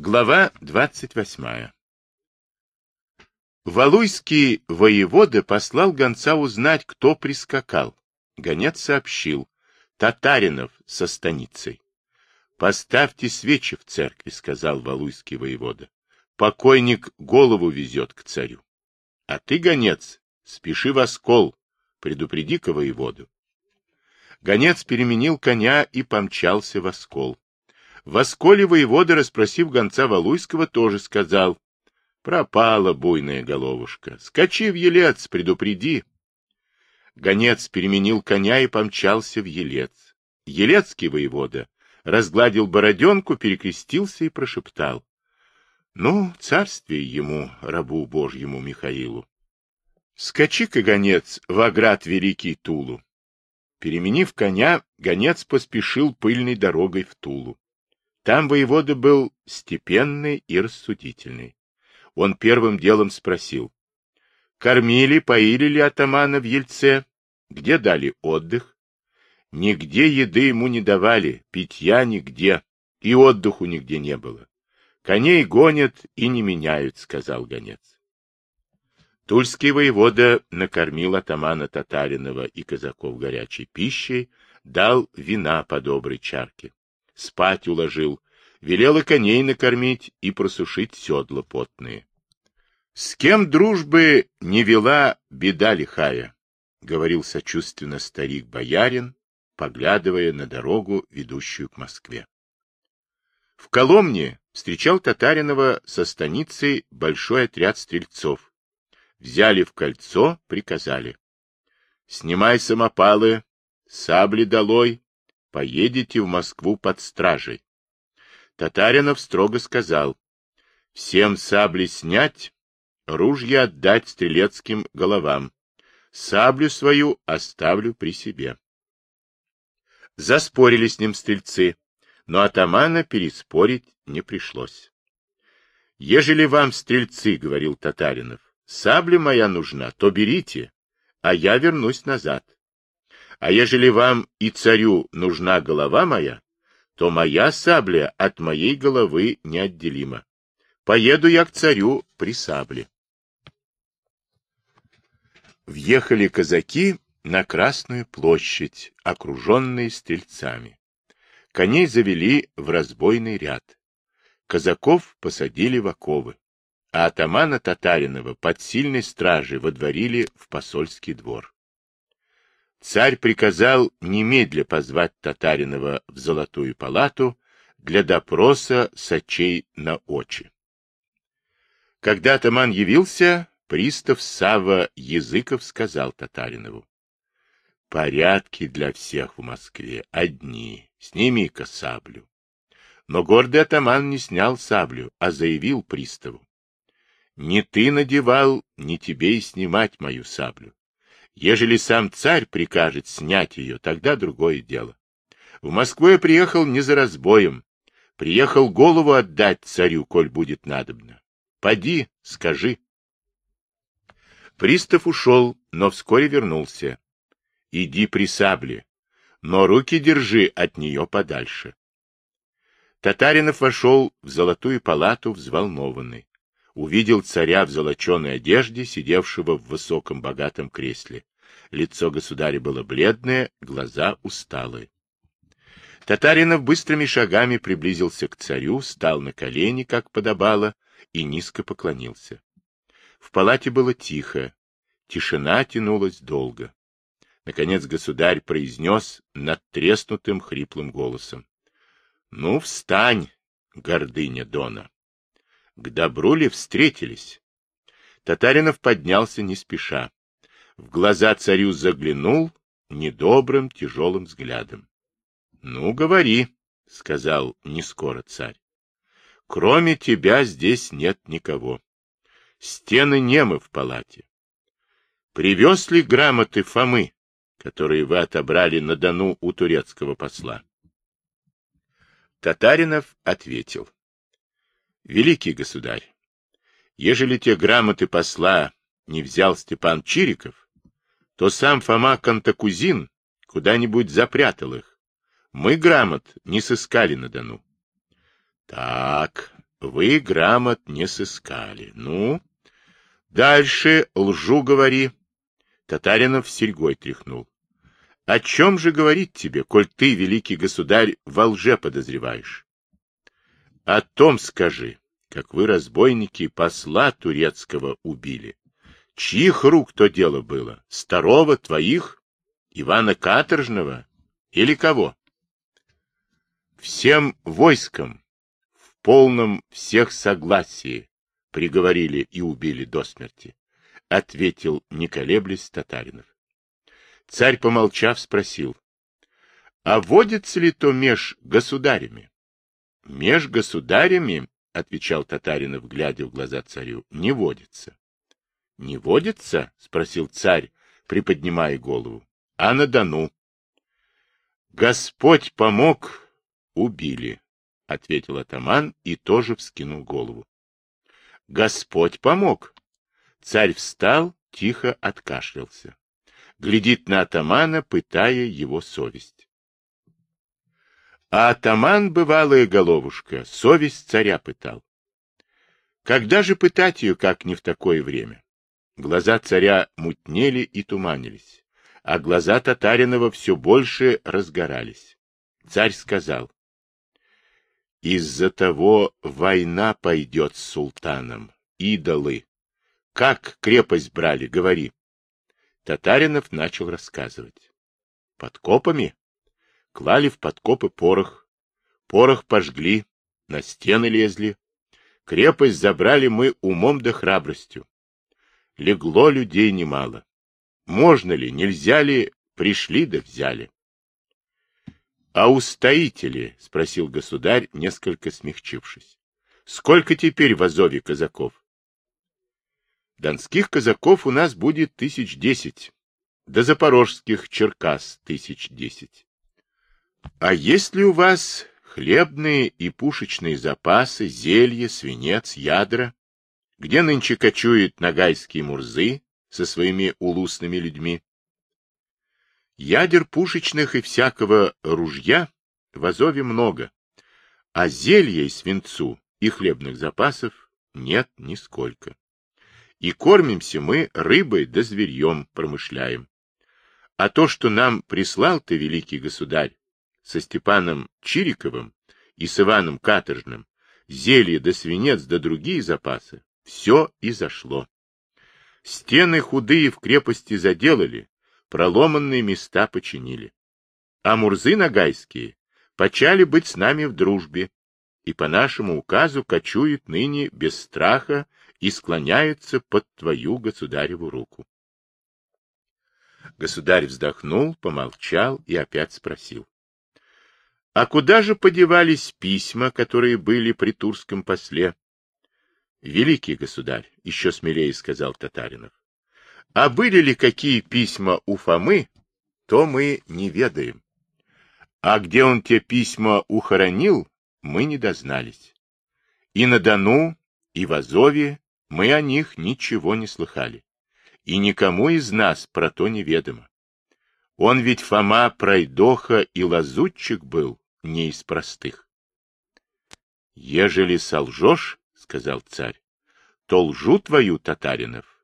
Глава 28. Валуйский воевода послал гонца узнать, кто прискакал. Гонец сообщил. Татаринов со станицей. «Поставьте свечи в церкви», — сказал Валуйский воевода. «Покойник голову везет к царю. А ты, гонец, спеши в оскол, предупреди-ка воеводу». Гонец переменил коня и помчался в оскол. В осколе воевода, расспросив гонца Валуйского, тоже сказал, «Пропала буйная головушка. Скачи в елец, предупреди». Гонец переменил коня и помчался в елец. Елецкий воевода разгладил бороденку, перекрестился и прошептал. Ну, царствие ему, рабу Божьему Михаилу. Скачи-ка, гонец, в оград великий Тулу. Переменив коня, гонец поспешил пыльной дорогой в Тулу. Там воевода был степенный и рассудительный. Он первым делом спросил. Кормили, поили ли атамана в Ельце? Где дали отдых? Нигде еды ему не давали, питья нигде, и отдыху нигде не было. Коней гонят и не меняют, сказал гонец. Тульский воевода накормил атамана Татаринова и казаков горячей пищей, дал вина по доброй чарке спать уложил, велел и коней накормить и просушить седла потные. С кем дружбы не вела беда лихая, — говорил сочувственно старик-боярин, поглядывая на дорогу, ведущую к Москве. В Коломне встречал Татаринова со станицей большой отряд стрельцов. Взяли в кольцо, приказали. — Снимай самопалы, сабли долой, поедете в Москву под стражей. Татаринов строго сказал, всем сабли снять, ружья отдать стрелецким головам, саблю свою оставлю при себе. Заспорили с ним стрельцы, но атамана переспорить не пришлось. «Ежели вам, стрельцы, — говорил Татаринов, — сабля моя нужна, то берите, а я вернусь назад. А ежели вам и царю нужна голова моя, то моя сабля от моей головы неотделима. Поеду я к царю при сабле. Въехали казаки на Красную площадь, окруженные стрельцами. Коней завели в разбойный ряд. Казаков посадили в оковы, а атамана Татаринова под сильной стражей водворили в посольский двор. Царь приказал немедля позвать Татаринова в Золотую палату для допроса сочей на очи. Когда атаман явился, пристав Сава Языков сказал Татаринову. Порядки для всех в Москве одни, сними-ка саблю. Но гордый атаман не снял саблю, а заявил приставу. Не ты надевал, не тебе и снимать мою саблю. Ежели сам царь прикажет снять ее, тогда другое дело. В Москву я приехал не за разбоем. Приехал голову отдать царю, коль будет надобно. Поди, скажи. Пристав ушел, но вскоре вернулся. Иди при сабле, но руки держи от нее подальше. Татаринов вошел в золотую палату взволнованный увидел царя в золоченой одежде, сидевшего в высоком богатом кресле. Лицо государя было бледное, глаза усталые. Татаринов быстрыми шагами приблизился к царю, стал на колени, как подобало, и низко поклонился. В палате было тихо, тишина тянулась долго. Наконец государь произнес над треснутым хриплым голосом. — Ну, встань, гордыня Дона! К добру ли встретились? Татаринов поднялся не спеша. В глаза царю заглянул недобрым, тяжелым взглядом. — Ну, говори, — сказал нескоро царь. — Кроме тебя здесь нет никого. Стены немы в палате. Привез ли грамоты Фомы, которые вы отобрали на Дону у турецкого посла? Татаринов ответил. Великий государь, ежели те грамоты посла не взял Степан Чириков, то сам Фома Кантакузин куда-нибудь запрятал их. Мы грамот не сыскали на Дону. Так, Вы грамот не сыскали. Ну, дальше лжу говори. Татаринов серьгой тряхнул. О чем же говорить тебе, коль ты, великий государь, во лже подозреваешь? О том скажи, как вы, разбойники, посла турецкого убили. Чьих рук то дело было? Старого, твоих? Ивана Каторжного? Или кого? Всем войском, в полном всех согласии, приговорили и убили до смерти, — ответил, не колеблясь, Татаринов. Царь, помолчав, спросил, — А водится ли то меж государями? — Меж государями, — отвечал Татаринов, глядя в глаза царю, — не водится. — Не водится? — спросил царь, приподнимая голову. — А на Дону? — Господь помог, убили, — ответил атаман и тоже вскинул голову. — Господь помог. Царь встал, тихо откашлялся глядит на атамана, пытая его совесть. А атаман, бывалая головушка, совесть царя пытал. Когда же пытать ее, как не в такое время? Глаза царя мутнели и туманились, а глаза Татаринова все больше разгорались. Царь сказал, «Из-за того война пойдет с султаном, идолы. Как крепость брали, говори». Татаринов начал рассказывать. Подкопами? Клали в подкопы порох. Порох пожгли, на стены лезли. Крепость забрали мы умом да храбростью. Легло людей немало. Можно ли, нельзя ли, пришли да взяли. — А устоители? — спросил государь, несколько смягчившись. — Сколько теперь в Азове казаков? Донских казаков у нас будет тысяч десять, до запорожских Черкас тысяч десять. А есть ли у вас хлебные и пушечные запасы, зелье, свинец, ядра? Где нынче кочуют нагайские мурзы со своими улусными людьми? Ядер пушечных и всякого ружья в Азове много, а зелья и свинцу и хлебных запасов нет нисколько. И кормимся мы рыбой да зверьем промышляем. А то, что нам прислал ты, великий государь, со Степаном Чириковым и с Иваном Каторжным, зелье да свинец да другие запасы, все и зашло. Стены худые в крепости заделали, проломанные места починили. А мурзы нагайские почали быть с нами в дружбе, и по нашему указу кочуют ныне без страха и склоняются под твою государеву руку. Государь вздохнул, помолчал и опять спросил. — А куда же подевались письма, которые были при турском после? — Великий государь, — еще смелее сказал Татаринов. — А были ли какие письма у Фомы, то мы не ведаем. А где он те письма ухоронил, мы не дознались. И на Дону, и в Азове мы о них ничего не слыхали. И никому из нас про то неведомо. Он ведь Фома пройдоха и лазутчик был, не из простых. — Ежели солжешь, — сказал царь, — то лжу твою, татаринов,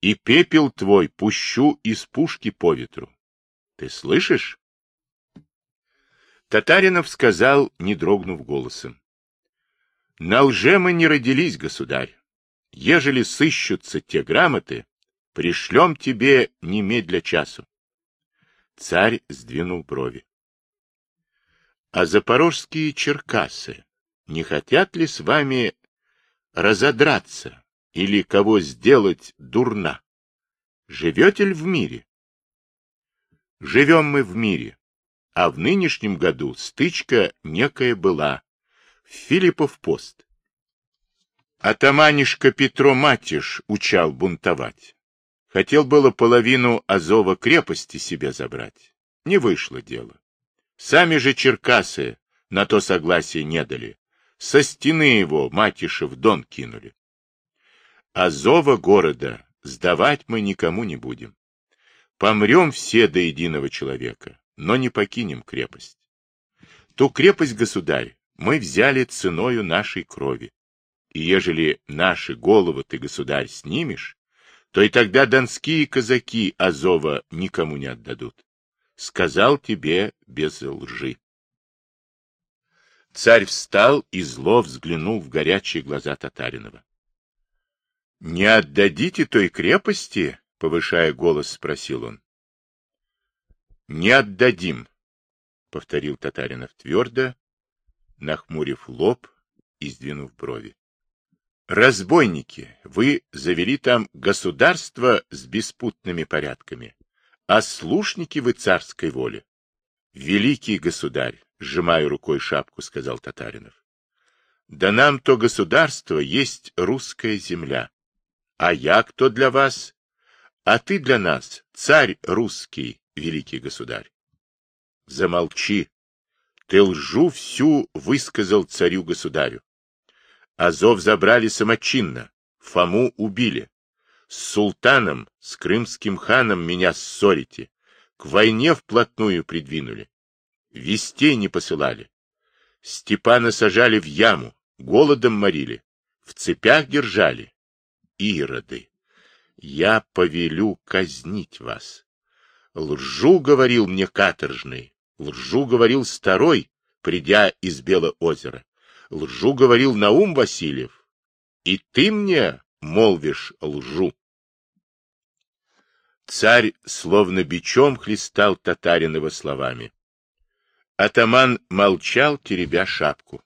и пепел твой пущу из пушки по ветру. Ты слышишь? Татаринов сказал, не дрогнув голосом. — На лже мы не родились, государь. Ежели сыщутся те грамоты, пришлем тебе немедля часу. Царь сдвинул брови. А запорожские черкасы не хотят ли с вами разодраться или кого сделать дурна? Живете ли в мире? Живем мы в мире, а в нынешнем году стычка некая была. В Филиппов пост. Атаманишка Петро Матиш учал бунтовать. Хотел было половину Азова крепости себе забрать. Не вышло дело. Сами же черкасы на то согласие не дали. Со стены его Матиша в Дон кинули. Азова города сдавать мы никому не будем. Помрем все до единого человека, но не покинем крепость. Ту крепость, государь, мы взяли ценою нашей крови. И ежели наши головы ты, государь, снимешь, то и тогда донские казаки Азова никому не отдадут. Сказал тебе без лжи. Царь встал и зло взглянул в горячие глаза Татаринова. — Не отдадите той крепости? — повышая голос, спросил он. — Не отдадим, — повторил Татаринов твердо, нахмурив лоб и сдвинув брови. Разбойники, вы завели там государство с беспутными порядками, а слушники вы царской воли. Великий государь, сжимая рукой шапку, сказал Татаринов. Да нам то государство есть русская земля. А я кто для вас? А ты для нас, царь русский, великий государь. Замолчи. Ты лжу всю высказал царю-государю. Азов забрали самочинно, Фому убили. С султаном, с крымским ханом меня ссорите. К войне вплотную придвинули. Вестей не посылали. Степана сажали в яму, голодом морили, в цепях держали. Ироды, я повелю казнить вас. Лжу, говорил мне каторжный, лжу, говорил старой, придя из Белого озера. Лжу говорил Наум Васильев. И ты мне молвишь лжу. Царь словно бичом хлестал Татаринова словами. Атаман молчал, теребя шапку.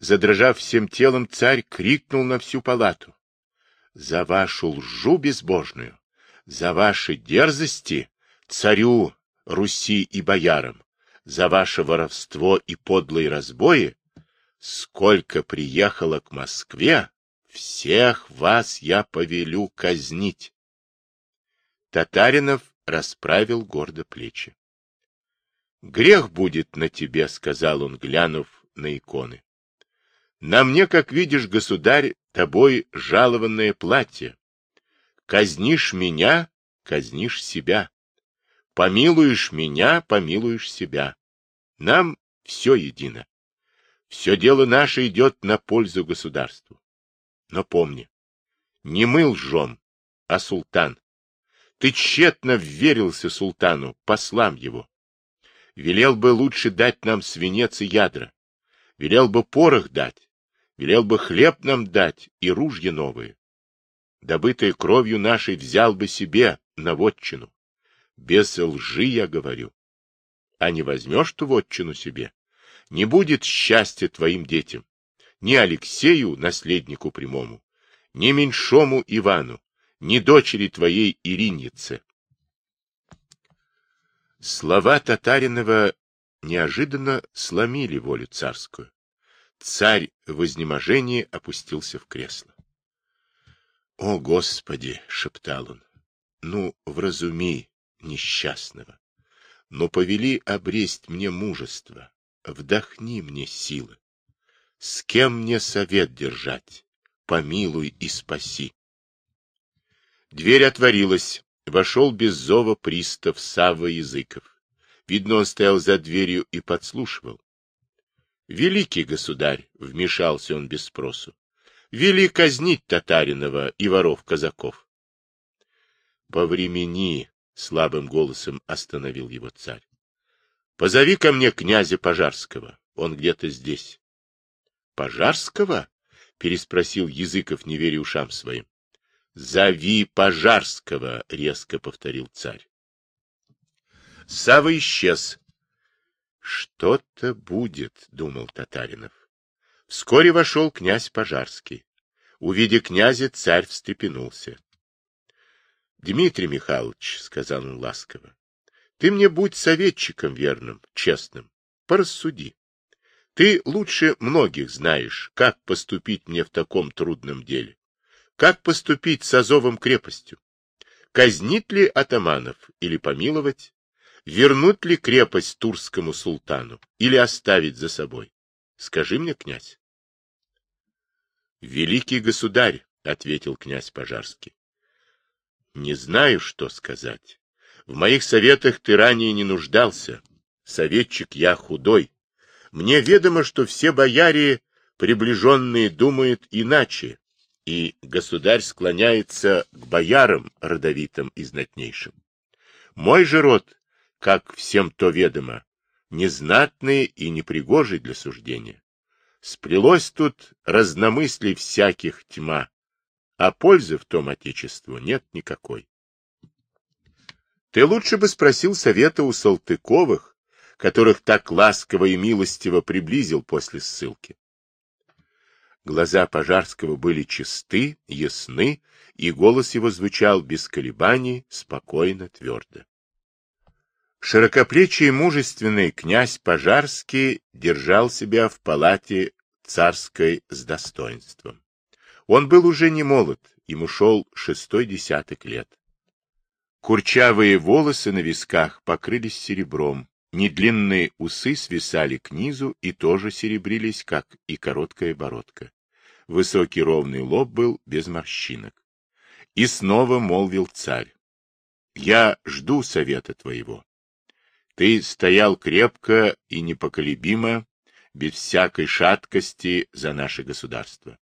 Задрожав всем телом, царь крикнул на всю палату. «За вашу лжу безбожную, за ваши дерзости, царю, Руси и боярам, за ваше воровство и подлые разбои, сколько приехало к Москве, всех вас я повелю казнить. Татаринов расправил гордо плечи. Грех будет на тебе, сказал он, глянув на иконы. На мне, как видишь, государь, тобой жалованное платье. Казнишь меня, казнишь себя. Помилуешь меня, помилуешь себя. Нам все едино. Все дело наше идет на пользу государству. Но помни, не мы лжем, а султан. Ты тщетно верился султану, послам его. Велел бы лучше дать нам свинец и ядра. Велел бы порох дать. Велел бы хлеб нам дать и ружья новые. Добытые кровью нашей взял бы себе на вотчину. Без лжи я говорю. А не возьмешь ту вотчину себе, не будет счастья твоим детям, ни Алексею, наследнику прямому, ни меньшому Ивану, ни дочери твоей Ириньице. Слова Татаринова неожиданно сломили волю царскую. Царь в изнеможении опустился в кресло. — О, Господи! — шептал он. — Ну, вразуми несчастного. Но повели обресть мне мужество, вдохни мне силы. С кем мне совет держать? Помилуй и спаси. Дверь отворилась. Вошел без зова пристав Савва Языков. Видно, он стоял за дверью и подслушивал. Великий государь, — вмешался он без спросу, — вели казнить Татаринова и воров-казаков. — Повремени, — слабым голосом остановил его царь. Позови ко мне князя Пожарского. Он где-то здесь. — Пожарского? — переспросил Языков, не веря ушам своим. — Зови Пожарского, — резко повторил царь. Сава исчез. — Что-то будет, — думал Татаринов. Вскоре вошел князь Пожарский. Увидя князя, царь встрепенулся. — Дмитрий Михайлович, — сказал он ласково, ты мне будь советчиком верным, честным. Порассуди. Ты лучше многих знаешь, как поступить мне в таком трудном деле. Как поступить с Азовом крепостью? Казнить ли атаманов или помиловать? Вернуть ли крепость турскому султану или оставить за собой? Скажи мне, князь. Великий государь, — ответил князь Пожарский. Не знаю, что сказать. В моих советах ты ранее не нуждался. Советчик я худой. Мне ведомо, что все бояре приближенные думают иначе, и государь склоняется к боярам родовитым и знатнейшим. Мой же род, как всем то ведомо, незнатный и непригожий для суждения. Сплелось тут разномыслий всяких тьма, а пользы в том отечеству нет никакой. Ты лучше бы спросил совета у Салтыковых, которых так ласково и милостиво приблизил после ссылки. Глаза Пожарского были чисты, ясны, и голос его звучал без колебаний, спокойно, твердо. Широкоплечий и мужественный князь Пожарский держал себя в палате царской с достоинством. Он был уже не молод, ему шел шестой десяток лет. Курчавые волосы на висках покрылись серебром, недлинные усы свисали к низу и тоже серебрились, как и короткая бородка. Высокий ровный лоб был без морщинок. И снова молвил царь. — Я жду совета твоего. Ты стоял крепко и непоколебимо, без всякой шаткости за наше государство.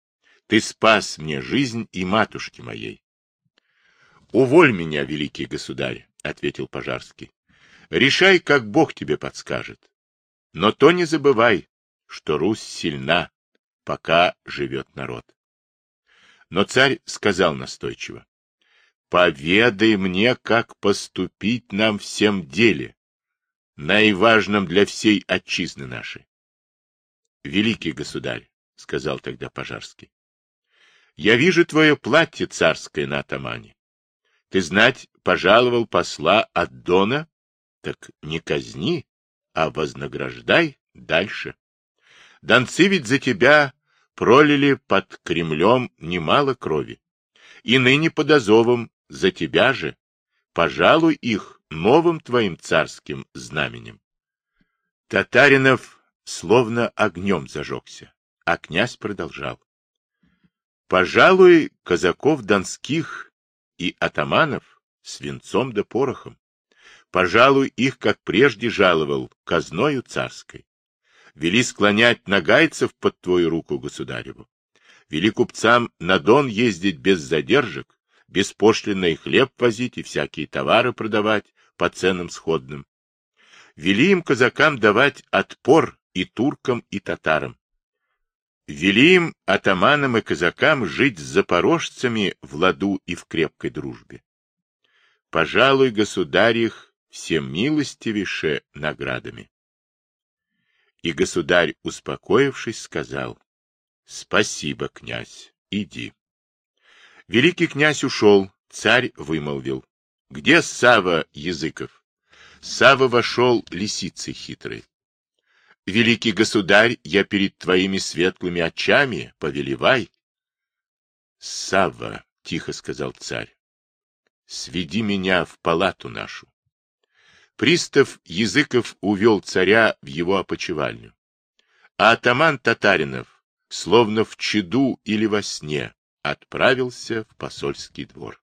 Ты спас мне жизнь и матушки моей. — Уволь меня, великий государь, — ответил Пожарский. — Решай, как Бог тебе подскажет. Но то не забывай, что Русь сильна, пока живет народ. Но царь сказал настойчиво. — Поведай мне, как поступить нам всем деле, наиважном для всей отчизны нашей. — Великий государь, — сказал тогда Пожарский, — я вижу твое платье царское на атамане. Ты знать, пожаловал посла от Дона? Так не казни, а вознаграждай дальше. Донцы ведь за тебя пролили под Кремлем немало крови. И ныне под Азовом за тебя же. Пожалуй их новым твоим царским знаменем. Татаринов словно огнем зажегся, а князь продолжал. Пожалуй, казаков донских и атаманов свинцом да порохом. Пожалуй, их, как прежде, жаловал казною царской. Вели склонять нагайцев под твою руку, государеву. Вели купцам на Дон ездить без задержек, беспошлино и хлеб возить и всякие товары продавать, по ценам сходным. Вели им казакам давать отпор и туркам, и татарам. Вели им, атаманам и казакам, жить с запорожцами в ладу и в крепкой дружбе. Пожалуй, государь их всем милостивейше наградами. И государь, успокоившись, сказал, — Спасибо, князь, иди. Великий князь ушел, царь вымолвил. Где Сава Языков? Сава вошел лисицей хитрой. Великий государь, я перед твоими светлыми очами, повелевай. Сава, тихо сказал царь, сведи меня в палату нашу. Пристав Языков увел царя в его опочивальню. А атаман Татаринов, словно в чаду или во сне, отправился в посольский двор.